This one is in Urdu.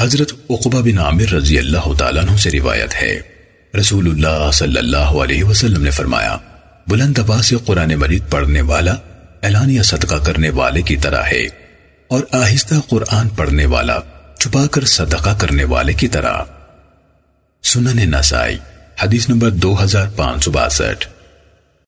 حضرت عقبہ بن عامر رضی اللہ تعالیٰ عنہ سے روایت ہے۔ رسول اللہ صلی اللہ علیہ وسلم نے فرمایا، بلند آواز سے قرآن مجید پڑھنے والا، اعلانیہ صدقہ کرنے والے کی طرح ہے، اور آہستہ قرآن پڑھنے والا، چھپا کر صدقہ کرنے والے کی طرح۔ سنن نسائی، حدیث نمبر دو ہزار پانچ سو باسٹھ۔